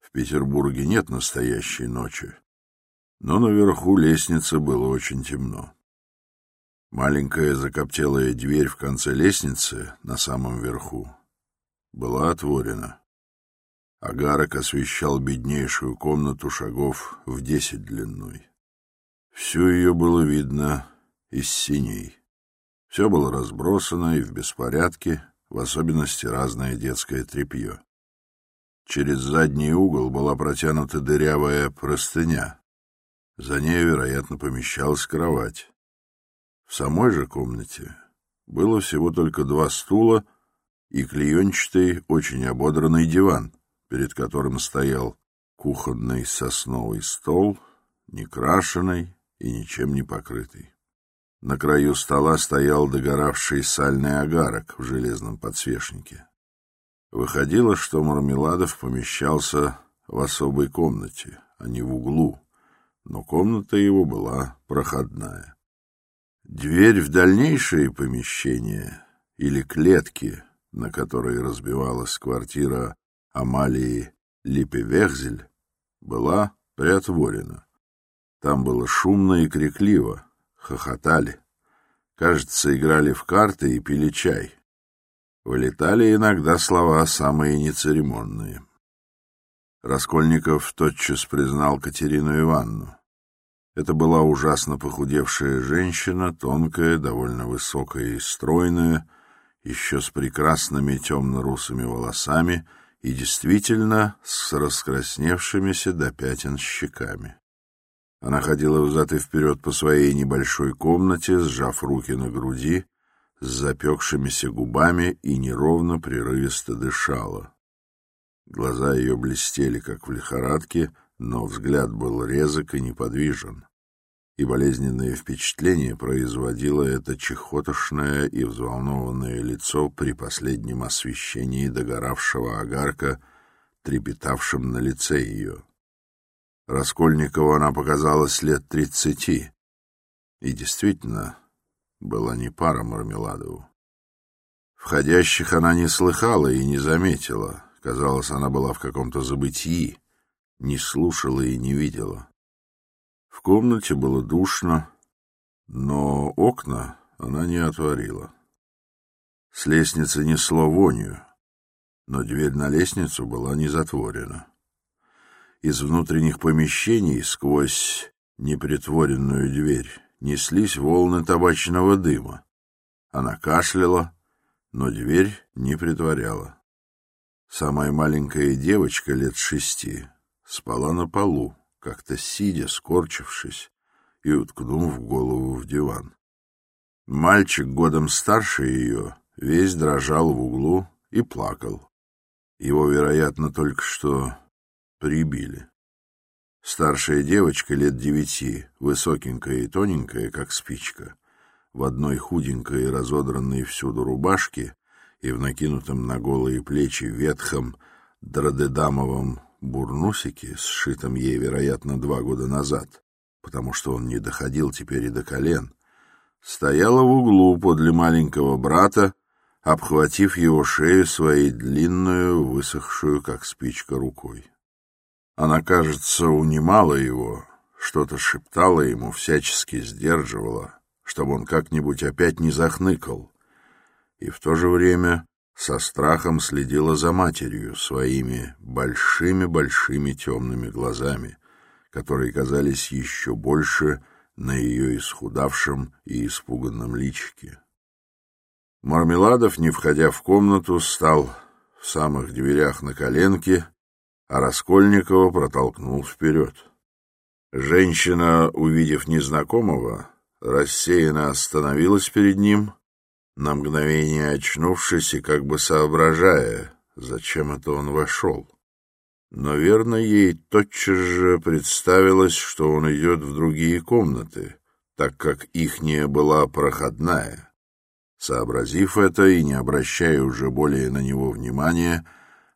в Петербурге нет настоящей ночи, но наверху лестницы было очень темно. Маленькая закоптелая дверь в конце лестницы, на самом верху, была отворена. Агарок освещал беднейшую комнату шагов в десять длиной. Всю ее было видно из синей. Все было разбросано и в беспорядке, в особенности разное детское тряпье. Через задний угол была протянута дырявая простыня. За ней, вероятно, помещалась кровать. В самой же комнате было всего только два стула и клеенчатый, очень ободранный диван, перед которым стоял кухонный сосновый стол, некрашенный и ничем не покрытый. На краю стола стоял догоравший сальный агарок в железном подсвечнике. Выходило, что Мармеладов помещался в особой комнате, а не в углу, но комната его была проходная. Дверь в дальнейшее помещение или клетки, на которой разбивалась квартира Амалии Липевехзель, была приотворена. Там было шумно и крикливо, хохотали. Кажется, играли в карты и пили чай. Вылетали иногда слова самые нецеремонные. Раскольников тотчас признал Катерину Ивановну. Это была ужасно похудевшая женщина, тонкая, довольно высокая и стройная, еще с прекрасными темно-русыми волосами и действительно с раскрасневшимися до пятен щеками. Она ходила взад и вперед по своей небольшой комнате, сжав руки на груди, с запекшимися губами и неровно прерывисто дышала. Глаза ее блестели, как в лихорадке, но взгляд был резок и неподвижен, и болезненное впечатление производило это чехотошное и взволнованное лицо при последнем освещении догоравшего огарка, трепетавшим на лице ее. Раскольникову она показалась лет тридцати, и действительно была не пара Мармеладову. Входящих она не слыхала и не заметила, казалось, она была в каком-то забытии, не слушала и не видела. В комнате было душно, но окна она не отворила. С лестницы несло вонью, но дверь на лестницу была не затворена. Из внутренних помещений сквозь непритворенную дверь неслись волны табачного дыма. Она кашляла, но дверь не притворяла. Самая маленькая девочка лет шести спала на полу, как-то сидя, скорчившись и уткнув голову в диван. Мальчик годом старше ее весь дрожал в углу и плакал. Его, вероятно, только что прибили. Старшая девочка лет девяти, высокенькая и тоненькая, как спичка, в одной худенькой и разодранной всюду рубашке и в накинутом на голые плечи ветхом драдедамовом бурнусике, сшитом ей, вероятно, два года назад, потому что он не доходил теперь и до колен, стояла в углу подле маленького брата, обхватив его шею своей длинную, высохшую, как спичка, рукой. Она, кажется, унимала его, что-то шептала ему, всячески сдерживала, чтобы он как-нибудь опять не захныкал, и в то же время со страхом следила за матерью своими большими-большими темными глазами, которые казались еще больше на ее исхудавшем и испуганном личике. Мармеладов, не входя в комнату, стал в самых дверях на коленке, а Раскольникова протолкнул вперед. Женщина, увидев незнакомого, рассеянно остановилась перед ним на мгновение очнувшись и как бы соображая, зачем это он вошел. Но верно ей тотчас же представилось, что он идет в другие комнаты, так как ихняя была проходная. Сообразив это и не обращая уже более на него внимания,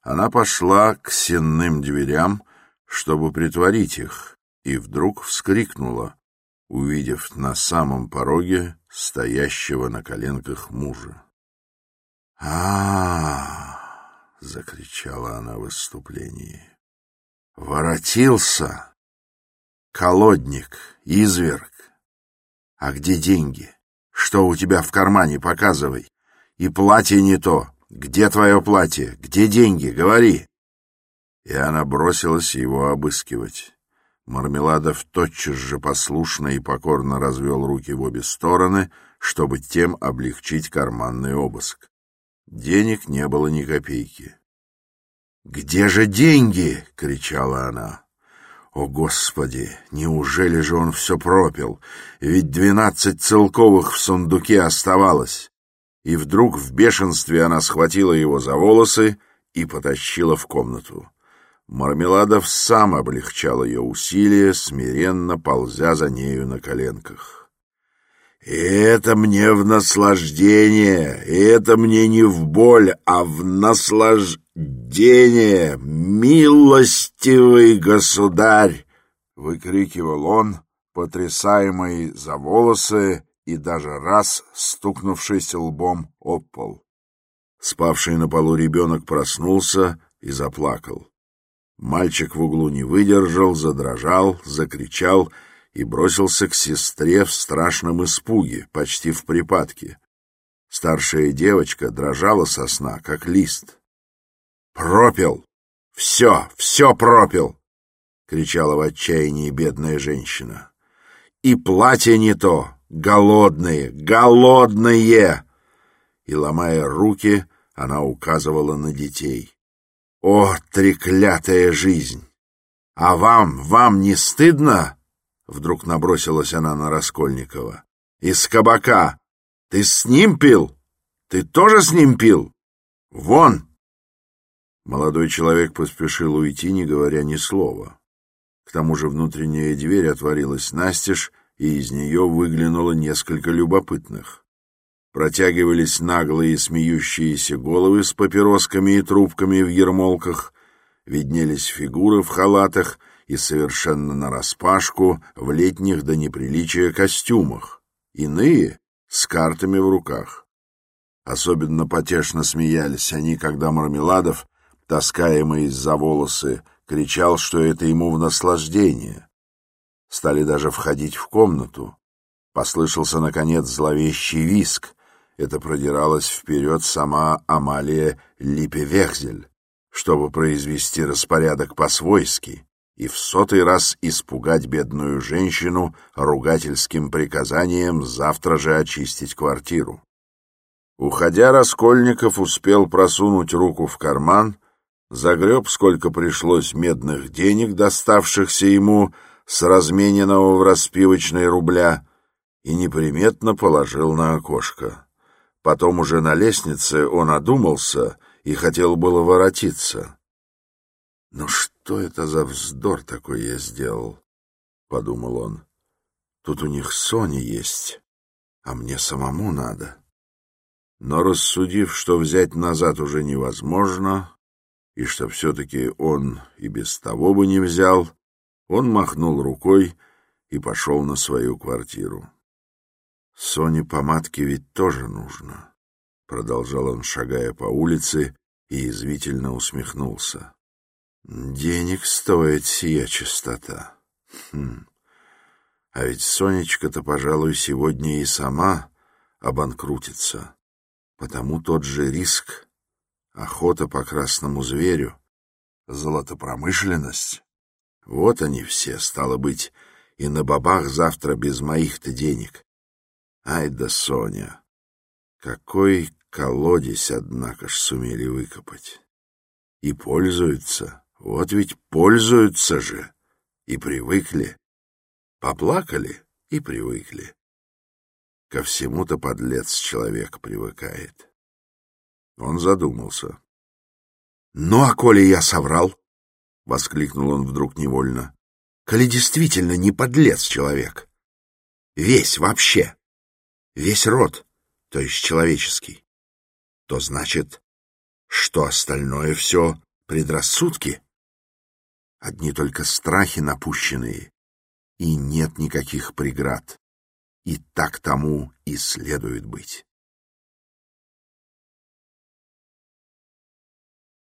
она пошла к сенным дверям, чтобы притворить их, и вдруг вскрикнула, увидев на самом пороге стоящего на коленках мужа. а, закричала она в выступлении. «Воротился! Колодник, изверг! А где деньги? Что у тебя в кармане? Показывай! И платье не то! Где твое платье? Где деньги? Говори!» И она бросилась его обыскивать. Мармеладов тотчас же послушно и покорно развел руки в обе стороны, чтобы тем облегчить карманный обыск. Денег не было ни копейки. «Где же деньги?» — кричала она. О, Господи, неужели же он все пропил? Ведь двенадцать целковых в сундуке оставалось. И вдруг в бешенстве она схватила его за волосы и потащила в комнату. Мармеладов сам облегчал ее усилия, смиренно ползя за нею на коленках. «И это мне в наслаждение, и это мне не в боль, а в наслаждение, милостивый государь!» — выкрикивал он, потрясаемый за волосы и даже раз стукнувшись лбом об пол. Спавший на полу ребенок проснулся и заплакал. Мальчик в углу не выдержал, задрожал, закричал и бросился к сестре в страшном испуге, почти в припадке. Старшая девочка дрожала со сна, как лист. «Пропил! Все, все пропил!» — кричала в отчаянии бедная женщина. «И платье не то! Голодные! Голодные!» И, ломая руки, она указывала на детей. О, треклятая жизнь! А вам, вам не стыдно? Вдруг набросилась она на Раскольникова. Из кабака. Ты с ним пил? Ты тоже с ним пил? Вон! Молодой человек поспешил уйти, не говоря ни слова. К тому же внутренняя дверь отворилась настежь, и из нее выглянуло несколько любопытных протягивались наглые смеющиеся головы с папиросками и трубками в ермолках, виднелись фигуры в халатах и совершенно нараспашку в летних до неприличия костюмах, иные — с картами в руках. Особенно потешно смеялись они, когда Мармеладов, таскаемый за волосы, кричал, что это ему в наслаждение. Стали даже входить в комнату. Послышался, наконец, зловещий виск, это продиралась вперед сама Амалия Липевехзель, чтобы произвести распорядок по-свойски и в сотый раз испугать бедную женщину ругательским приказанием завтра же очистить квартиру. Уходя, Раскольников успел просунуть руку в карман, загреб, сколько пришлось медных денег, доставшихся ему с размененного в распивочной рубля, и неприметно положил на окошко. Потом уже на лестнице он одумался и хотел было воротиться. «Ну что это за вздор такой я сделал?» — подумал он. «Тут у них Соня есть, а мне самому надо». Но рассудив, что взять назад уже невозможно, и что все-таки он и без того бы не взял, он махнул рукой и пошел на свою квартиру. Соне помадки ведь тоже нужно, — продолжал он, шагая по улице, и извительно усмехнулся. Денег стоит сия чистота. Хм. А ведь Сонечка-то, пожалуй, сегодня и сама обанкрутится. Потому тот же риск, охота по красному зверю, золотопромышленность. Вот они все, стало быть, и на бабах завтра без моих-то денег. Ай да Соня! Какой колодец, однако ж, сумели выкопать. И пользуются, вот ведь пользуются же, и привыкли. Поплакали и привыкли. Ко всему-то подлец человек привыкает. Он задумался. — Ну, а коли я соврал? — воскликнул он вдруг невольно. — Коли действительно не подлец человек. Весь вообще весь род, то есть человеческий, то значит, что остальное все предрассудки. Одни только страхи напущенные, и нет никаких преград. И так тому и следует быть.